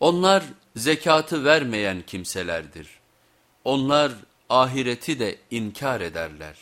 Onlar zekatı vermeyen kimselerdir. Onlar ahireti de inkar ederler.